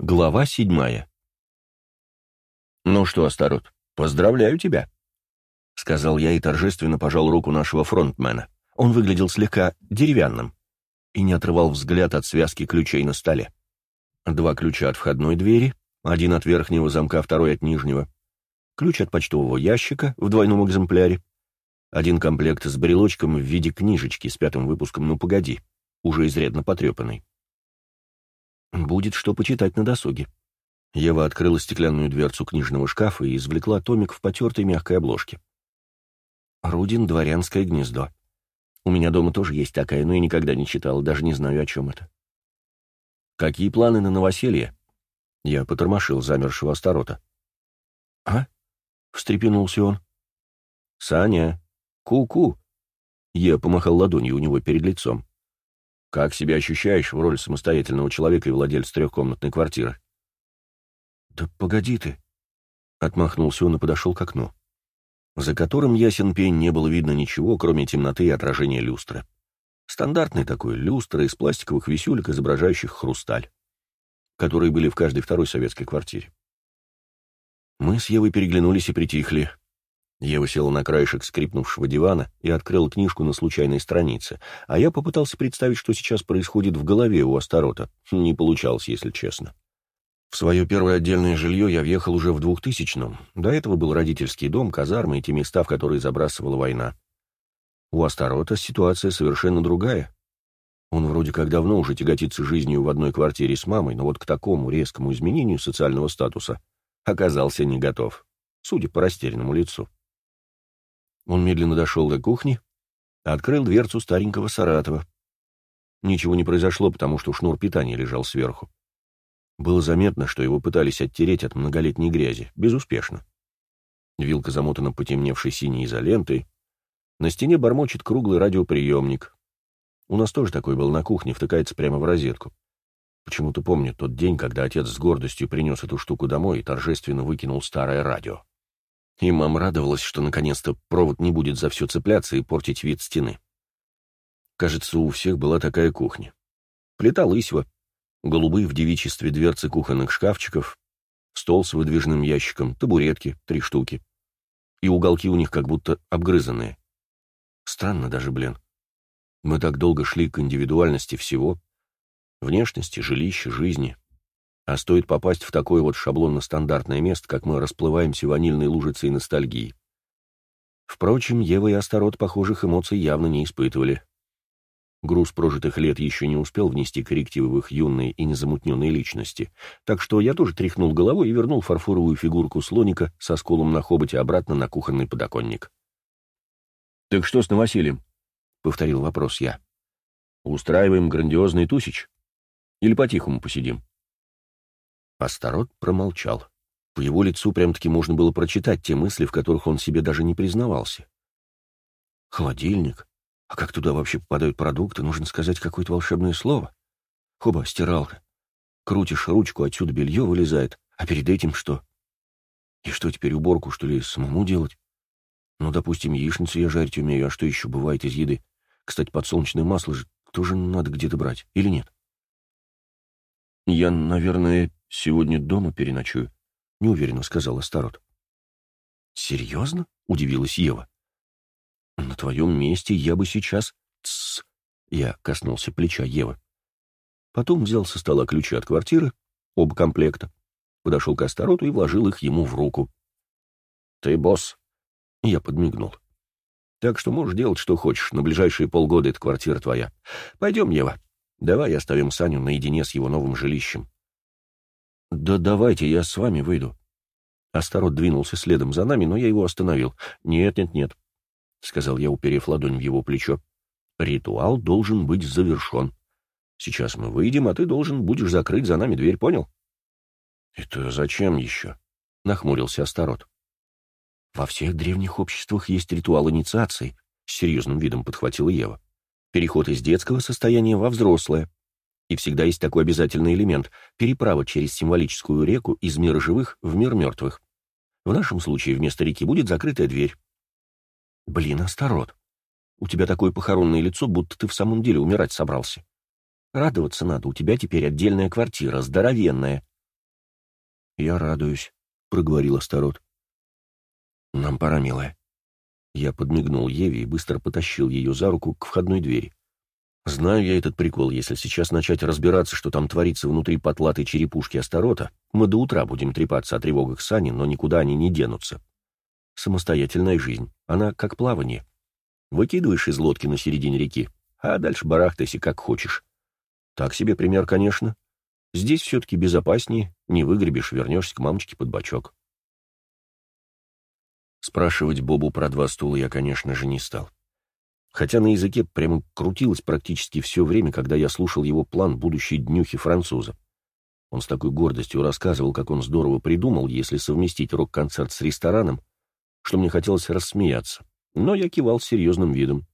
Глава седьмая. «Ну что, Астарот, поздравляю тебя», — сказал я и торжественно пожал руку нашего фронтмена. Он выглядел слегка деревянным и не отрывал взгляд от связки ключей на столе. Два ключа от входной двери, один от верхнего замка, второй от нижнего, ключ от почтового ящика в двойном экземпляре, один комплект с брелочком в виде книжечки с пятым выпуском «Ну, погоди», уже изрядно потрепанный. Будет что почитать на досуге. Ева открыла стеклянную дверцу книжного шкафа и извлекла томик в потертой мягкой обложке. «Рудин. Дворянское гнездо. У меня дома тоже есть такая, но я никогда не читал, даже не знаю, о чем это». «Какие планы на новоселье?» Я потормошил замершего Астарота. «А?» — встрепенулся он. «Саня! Ку-ку!» Я помахал ладонью у него перед лицом. Как себя ощущаешь в роли самостоятельного человека и владельца трехкомнатной квартиры? Да погоди ты. Отмахнулся он и подошел к окну, за которым ясен пень не было видно ничего, кроме темноты и отражения люстры. Стандартный такой люстра из пластиковых висюлек, изображающих хрусталь, которые были в каждой второй советской квартире. Мы с Евой переглянулись и притихли. Ева села на краешек скрипнувшего дивана и открыла книжку на случайной странице, а я попытался представить, что сейчас происходит в голове у Астарота. Не получалось, если честно. В свое первое отдельное жилье я въехал уже в двухтысячном. До этого был родительский дом, казармы и те места, в которые забрасывала война. У Астарота ситуация совершенно другая. Он вроде как давно уже тяготится жизнью в одной квартире с мамой, но вот к такому резкому изменению социального статуса оказался не готов, судя по растерянному лицу. Он медленно дошел до кухни, открыл дверцу старенького Саратова. Ничего не произошло, потому что шнур питания лежал сверху. Было заметно, что его пытались оттереть от многолетней грязи, безуспешно. Вилка замотана потемневшей синей изолентой. На стене бормочет круглый радиоприемник. У нас тоже такой был на кухне, втыкается прямо в розетку. Почему-то помню тот день, когда отец с гордостью принес эту штуку домой и торжественно выкинул старое радио. И мама радовалась, что наконец-то провод не будет за все цепляться и портить вид стены. Кажется, у всех была такая кухня. Плита лысьва, голубые в девичестве дверцы кухонных шкафчиков, стол с выдвижным ящиком, табуретки, три штуки. И уголки у них как будто обгрызанные. Странно даже, блин. Мы так долго шли к индивидуальности всего. Внешности, жилища, жизни. А стоит попасть в такое вот шаблонно-стандартное место, как мы расплываемся ванильной лужицей ностальгии. Впрочем, Ева и Астарот похожих эмоций явно не испытывали. Груз прожитых лет еще не успел внести коррективы в их юные и незамутненные личности, так что я тоже тряхнул головой и вернул фарфоровую фигурку слоника со сколом на хоботе обратно на кухонный подоконник. «Так что с новосельем?» — повторил вопрос я. «Устраиваем грандиозный тусич? Или по-тихому посидим?» Астарот промолчал. По его лицу прям-таки можно было прочитать те мысли, в которых он себе даже не признавался. Холодильник? А как туда вообще попадают продукты? Нужно сказать какое-то волшебное слово. Хоба, стиралка. Крутишь ручку, отсюда белье вылезает. А перед этим что? И что теперь, уборку, что ли, самому делать? Ну, допустим, яичницу я жарить умею, а что еще бывает из еды? Кстати, подсолнечное масло же тоже надо где-то брать, или нет? Я, наверное, «Сегодня дома переночую», — неуверенно сказала Старот. «Серьезно?» — удивилась Ева. «На твоем месте я бы сейчас...» «Тссс!» — я коснулся плеча Евы. Потом взял со стола ключи от квартиры, оба комплекта, подошел к Астароту и вложил их ему в руку. «Ты босс!» — я подмигнул. «Так что можешь делать, что хочешь. На ближайшие полгода эта квартира твоя. Пойдем, Ева. Давай оставим Саню наедине с его новым жилищем. «Да давайте, я с вами выйду». Астарот двинулся следом за нами, но я его остановил. «Нет, нет, нет», — сказал я, уперев ладонь в его плечо. «Ритуал должен быть завершен. Сейчас мы выйдем, а ты должен будешь закрыть за нами дверь, понял?» «Это зачем еще?» — нахмурился Астарот. «Во всех древних обществах есть ритуал инициации», — с серьезным видом подхватила Ева. «Переход из детского состояния во взрослое. И всегда есть такой обязательный элемент — переправа через символическую реку из мира живых в мир мертвых. В нашем случае вместо реки будет закрытая дверь. Блин, Астарот, у тебя такое похоронное лицо, будто ты в самом деле умирать собрался. Радоваться надо, у тебя теперь отдельная квартира, здоровенная. «Я радуюсь», — проговорил Астарот. «Нам пора, милая». Я подмигнул Еве и быстро потащил ее за руку к входной двери. Знаю я этот прикол, если сейчас начать разбираться, что там творится внутри потлатой черепушки Астарота, мы до утра будем трепаться о тревогах Сани, но никуда они не денутся. Самостоятельная жизнь, она как плавание. Выкидываешь из лодки на середине реки, а дальше барахтайся как хочешь. Так себе пример, конечно. Здесь все-таки безопаснее, не выгребешь, вернешься к мамочке под бочок. Спрашивать Бобу про два стула я, конечно же, не стал хотя на языке прямо крутилось практически все время, когда я слушал его план будущей днюхи француза. Он с такой гордостью рассказывал, как он здорово придумал, если совместить рок-концерт с рестораном, что мне хотелось рассмеяться, но я кивал с серьезным видом.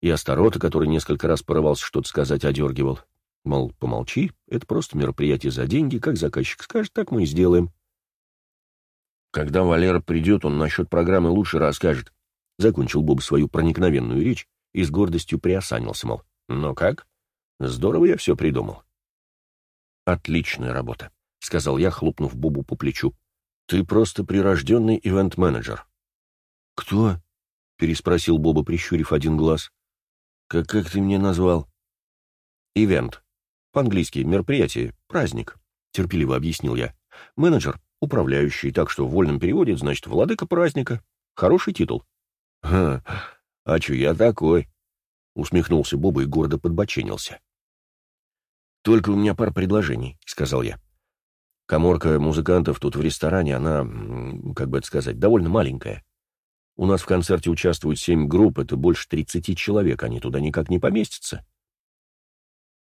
И Астарота, который несколько раз порывался что-то сказать, одергивал. Мол, помолчи, это просто мероприятие за деньги, как заказчик скажет, так мы и сделаем. Когда Валера придет, он насчет программы лучше расскажет, Закончил Боб свою проникновенную речь и с гордостью приосанился, мол, «Ну как? Здорово я все придумал». «Отличная работа», — сказал я, хлопнув Бобу по плечу. «Ты просто прирожденный ивент-менеджер». «Кто?» — переспросил Боба, прищурив один глаз. «Как, как ты мне назвал?» «Ивент. По-английски мероприятие, праздник», — терпеливо объяснил я. «Менеджер, управляющий, так что в вольном переводе значит «владыка праздника». Хороший титул». «Ха, а чё я такой?» — усмехнулся Боба и гордо подбоченился. «Только у меня пара предложений», — сказал я. «Коморка музыкантов тут в ресторане, она, как бы это сказать, довольно маленькая. У нас в концерте участвуют семь групп, это больше тридцати человек, они туда никак не поместятся».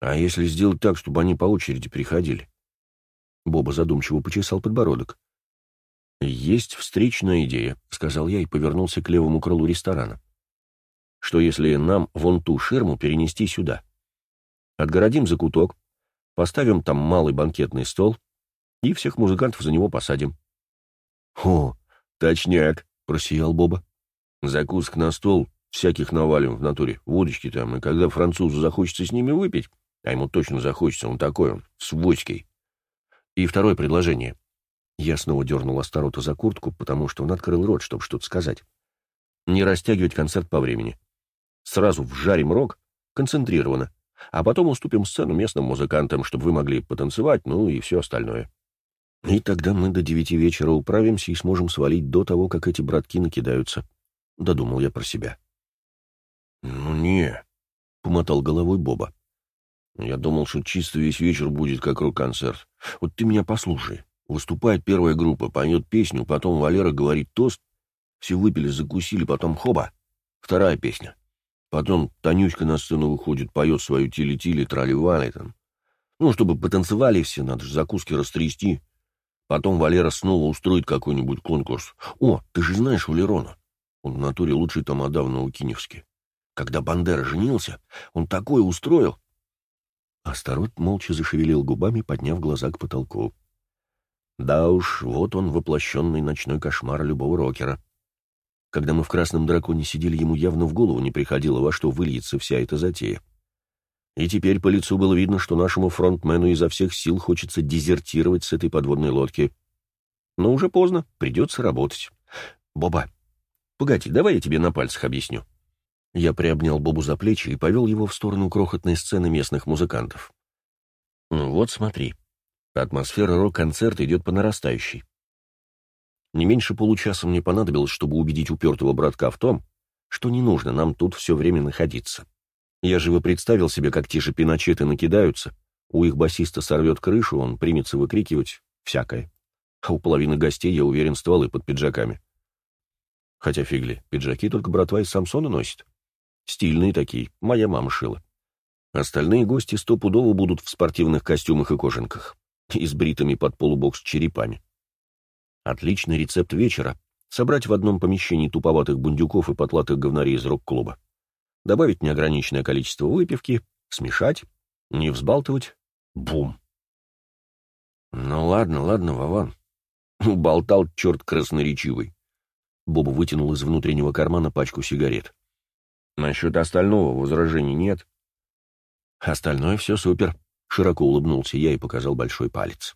«А если сделать так, чтобы они по очереди приходили?» Боба задумчиво почесал подбородок. «Есть встречная идея», — сказал я и повернулся к левому крылу ресторана. «Что если нам вон ту ширму перенести сюда? Отгородим закуток, поставим там малый банкетный стол и всех музыкантов за него посадим». «О, точняк», — просиял Боба. «Закусок на стол, всяких навалим в натуре, водочки там, и когда французу захочется с ними выпить, а ему точно захочется, он такой, он, с водькой». И второе предложение. Я снова дернул Астарота за куртку, потому что он открыл рот, чтобы что-то сказать. Не растягивать концерт по времени. Сразу вжарим рок, концентрированно, а потом уступим сцену местным музыкантам, чтобы вы могли потанцевать, ну и все остальное. И тогда мы до девяти вечера управимся и сможем свалить до того, как эти братки накидаются. Додумал я про себя. «Ну не», — помотал головой Боба. «Я думал, что чисто весь вечер будет как рок-концерт. Вот ты меня послушай. Выступает первая группа, поет песню, потом Валера говорит тост, все выпили, закусили, потом хоба, вторая песня. Потом Танюшка на сцену выходит, поет свою тили-тили, трали-вали там. Ну, чтобы потанцевали все, надо же закуски растрясти. Потом Валера снова устроит какой-нибудь конкурс. О, ты же знаешь Валерона. Он в натуре лучший тамада в Наукиневске. Когда Бандера женился, он такое устроил. Астарот молча зашевелил губами, подняв глаза к потолку. Да уж, вот он, воплощенный ночной кошмар любого рокера. Когда мы в «Красном драконе» сидели, ему явно в голову не приходило, во что выльется вся эта затея. И теперь по лицу было видно, что нашему фронтмену изо всех сил хочется дезертировать с этой подводной лодки. Но уже поздно, придется работать. «Боба, погоди, давай я тебе на пальцах объясню». Я приобнял Бобу за плечи и повел его в сторону крохотной сцены местных музыкантов. «Вот смотри, Атмосфера рок-концерта идет по нарастающей. Не меньше получаса мне понадобилось, чтобы убедить упертого братка в том, что не нужно нам тут все время находиться. Я живо представил себе, как те же пиночеты накидаются, у их басиста сорвет крышу, он примется выкрикивать всякое. А у половины гостей, я уверен, стволы под пиджаками. Хотя фигли, пиджаки только братва из Самсона носит. Стильные такие, моя мама шила. Остальные гости стопудово будут в спортивных костюмах и кожанках и с бритыми под полубокс черепами. Отличный рецепт вечера — собрать в одном помещении туповатых бундюков и потлатых говнарей из рок-клуба. Добавить неограниченное количество выпивки, смешать, не взбалтывать. Бум! Ну ладно, ладно, Вован. Болтал черт красноречивый. Боба вытянул из внутреннего кармана пачку сигарет. Насчет остального возражений нет. Остальное все супер. Широко улыбнулся я и показал большой палец.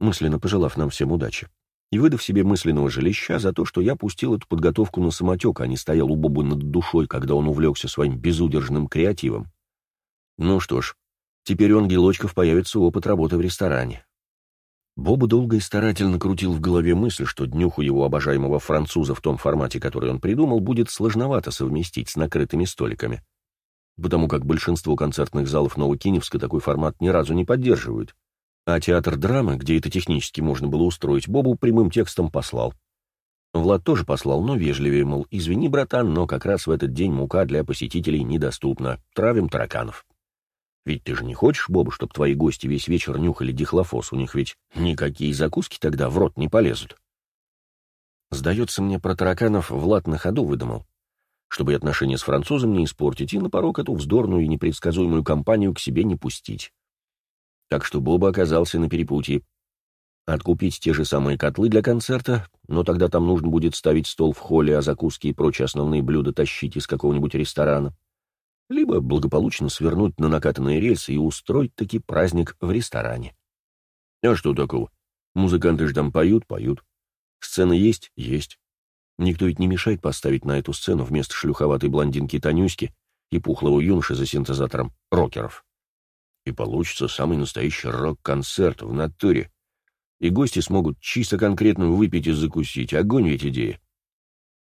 мысленно пожелав нам всем удачи, и выдав себе мысленного жилища за то, что я пустил эту подготовку на самотек, а не стоял у Бобы над душой, когда он увлекся своим безудержным креативом. Ну что ж, теперь у ангелочков появится опыт работы в ресторане. Боба долго и старательно крутил в голове мысль, что днюху его обожаемого француза в том формате, который он придумал, будет сложновато совместить с накрытыми столиками. Потому как большинство концертных залов Новокиневска такой формат ни разу не поддерживают. А театр драмы, где это технически можно было устроить, Бобу прямым текстом послал. Влад тоже послал, но вежливее, мол, извини, братан, но как раз в этот день мука для посетителей недоступна. Травим тараканов. Ведь ты же не хочешь, Боба, чтобы твои гости весь вечер нюхали дихлофос, у них ведь никакие закуски тогда в рот не полезут. Сдается мне, про тараканов Влад на ходу выдумал, чтобы отношения с французом не испортить, и на порог эту вздорную и непредсказуемую компанию к себе не пустить. Так что Боба оказался на перепутье. Откупить те же самые котлы для концерта, но тогда там нужно будет ставить стол в холле, а закуски и прочие основные блюда тащить из какого-нибудь ресторана либо благополучно свернуть на накатанные рельсы и устроить таки праздник в ресторане. А что такого? Музыканты же там поют, поют. Сцена есть? Есть. Никто ведь не мешает поставить на эту сцену вместо шлюховатой блондинки Танюськи и пухлого юноши за синтезатором рокеров. И получится самый настоящий рок-концерт в натуре. И гости смогут чисто конкретно выпить и закусить. Огонь ведь идея.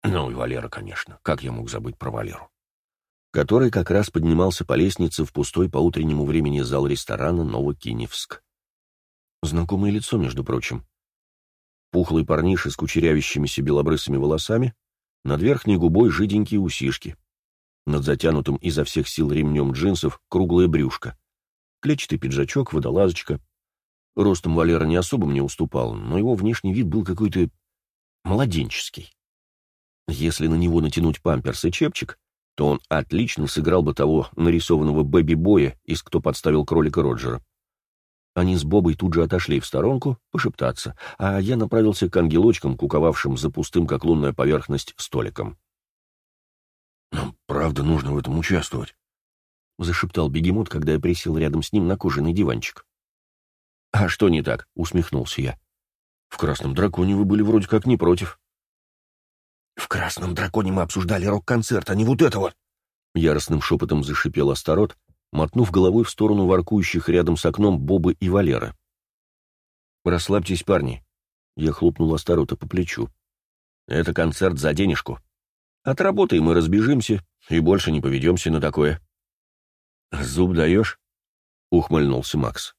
Ну и Валера, конечно. Как я мог забыть про Валеру? который как раз поднимался по лестнице в пустой по утреннему времени зал ресторана Новокиневск. Знакомое лицо, между прочим. Пухлый парниша с кучерявящимися белобрысыми волосами, над верхней губой жиденькие усишки, над затянутым изо всех сил ремнем джинсов круглое брюшко, клетчатый пиджачок, водолазочка. Ростом Валера не особо мне уступал, но его внешний вид был какой-то младенческий. Если на него натянуть памперс и чепчик, то он отлично сыграл бы того нарисованного бэби-боя из «Кто подставил кролика Роджера». Они с Бобой тут же отошли в сторонку пошептаться, а я направился к ангелочкам, куковавшим за пустым, как лунная поверхность, столиком. «Нам правда нужно в этом участвовать», — зашептал бегемот, когда я присел рядом с ним на кожаный диванчик. «А что не так?» — усмехнулся я. «В «Красном драконе» вы были вроде как не против». «В «Красном драконе» мы обсуждали рок-концерт, а не вот это вот!» Яростным шепотом зашипел Астарот, мотнув головой в сторону воркующих рядом с окном Бобы и Валера. «Расслабьтесь, парни!» Я хлопнул Астарота по плечу. «Это концерт за денежку. Отработаем и разбежимся, и больше не поведемся на такое». «Зуб даешь?» — ухмыльнулся Макс.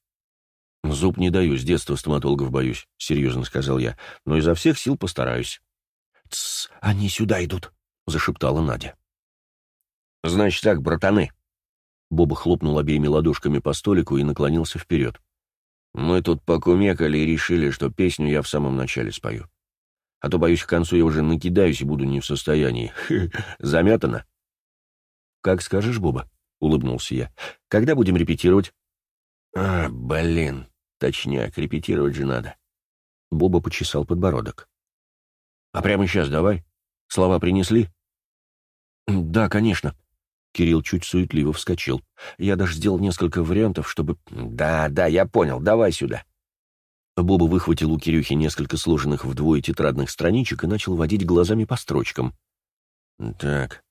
«Зуб не даю, с детства стоматологов боюсь», — серьезно сказал я, — «но изо всех сил постараюсь». «Тссс, они сюда идут», — зашептала Надя. «Значит так, братаны». Боба хлопнул обеими ладошками по столику и наклонился вперед. «Мы тут покумекали и решили, что песню я в самом начале спою. А то, боюсь, к концу я уже накидаюсь и буду не в состоянии. Заметано?» «Как скажешь, Боба», — улыбнулся я. «Когда будем репетировать?» «А, блин, точняк, репетировать же надо». Боба почесал подбородок. А прямо сейчас давай. Слова принесли? Да, конечно. Кирилл чуть суетливо вскочил. Я даже сделал несколько вариантов, чтобы... Да, да, я понял, давай сюда. Боба выхватил у Кирюхи несколько сложенных вдвое тетрадных страничек и начал водить глазами по строчкам. Так,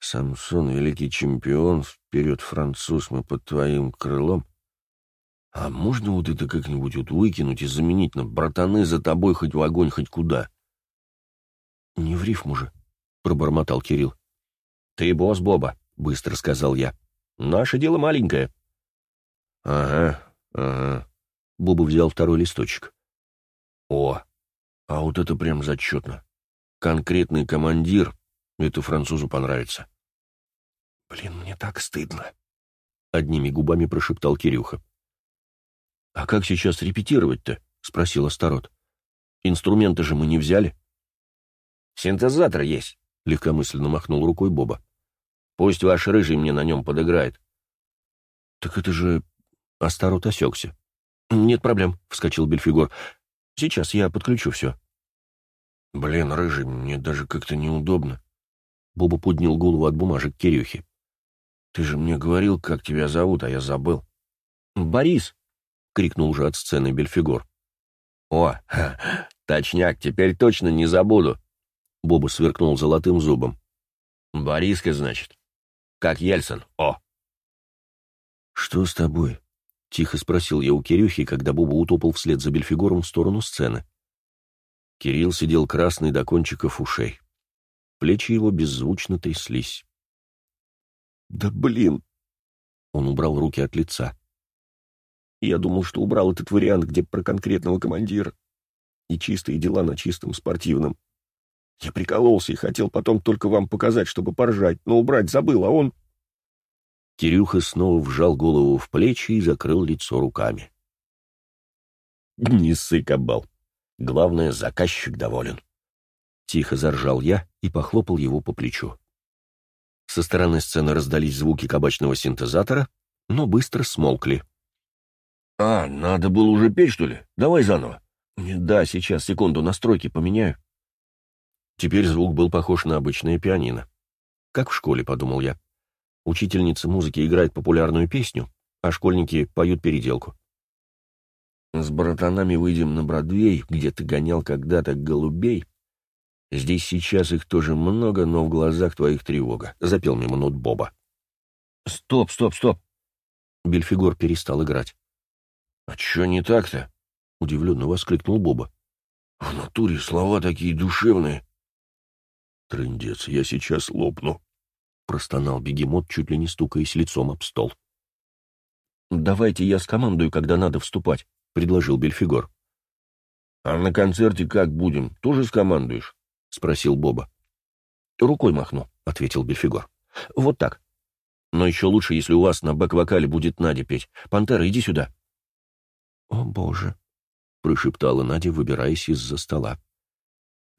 Самсон, великий чемпион, вперед, француз, мы под твоим крылом. А можно вот это как-нибудь вот выкинуть и заменить на братаны за тобой хоть в огонь, хоть куда? «Не в рифму же», — пробормотал Кирилл. «Ты босс Боба», — быстро сказал я. «Наше дело маленькое». «Ага, ага». Боба взял второй листочек. «О, а вот это прям зачетно. Конкретный командир. Это французу понравится». «Блин, мне так стыдно», — одними губами прошептал Кирюха. «А как сейчас репетировать-то?» — спросил Астарот. «Инструменты же мы не взяли». Синтезатор есть, — легкомысленно махнул рукой Боба. Пусть ваш рыжий мне на нем подыграет. Так это же... Астарот осекся. Нет проблем, — вскочил Бельфигор. Сейчас я подключу все. Блин, рыжий, мне даже как-то неудобно. Боба поднял голову от бумажек Кирюхи. Ты же мне говорил, как тебя зовут, а я забыл. Борис! — крикнул уже от сцены Бельфигор. «О, ха, точняк, теперь точно не забуду!» Боба сверкнул золотым зубом. «Бориска, значит? Как Ельцин, о!» «Что с тобой?» — тихо спросил я у Кирюхи, когда Боба утопал вслед за Бельфигором в сторону сцены. Кирилл сидел красный до кончиков ушей. Плечи его беззвучно тряслись. «Да блин!» Он убрал руки от лица. «Я думал, что убрал этот вариант, где про конкретного командира. И чистые дела на чистом спортивном. Я прикололся и хотел потом только вам показать, чтобы поржать, но убрать забыл, а он...» Кирюха снова вжал голову в плечи и закрыл лицо руками. «Не ссы, кабал. Главное, заказчик доволен». Тихо заржал я и похлопал его по плечу. Со стороны сцены раздались звуки кабачного синтезатора, но быстро смолкли. «А, надо было уже петь, что ли? Давай заново». «Да, сейчас, секунду, настройки поменяю». Теперь звук был похож на обычное пианино. Как в школе, подумал я. Учительница музыки играет популярную песню, а школьники поют переделку. С братанами выйдем на Бродвей, где ты гонял когда-то голубей, Здесь сейчас их тоже много, но в глазах твоих тревога», — запел мимо нот Боба. «Стоп, стоп, стоп!» Бельфигор перестал играть. «А чё не так-то?» — удивленно воскликнул Боба. «В натуре слова такие душевные». «Трындец, я сейчас лопну», — простонал бегемот, чуть ли не стукаясь лицом об стол. «Давайте я скомандую, когда надо вступать», — предложил Бельфигор. «А на концерте как будем? Тоже скомандуешь?» — спросил Боба. «Рукой махну», — ответил Бельфигор. «Вот так. Но еще лучше, если у вас на бэк-вокале будет Надя петь. Пантера, иди сюда». «О, боже», — прошептала Надя, выбираясь из-за стола.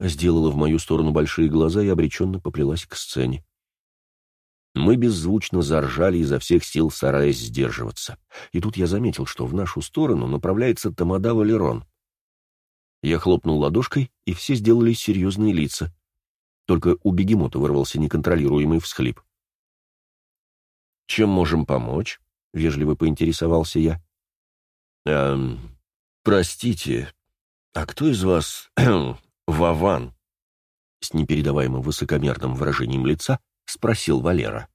Сделала в мою сторону большие глаза и обреченно поплелась к сцене. Мы беззвучно заржали изо всех сил, стараясь сдерживаться. И тут я заметил, что в нашу сторону направляется Тамада Валерон. Я хлопнул ладошкой, и все сделали серьезные лица. Только у бегемота вырвался неконтролируемый всхлип. «Чем можем помочь?» — вежливо поинтересовался я. «Эм, простите, а кто из вас Вован?» С непередаваемым высокомерным выражением лица спросил Валера.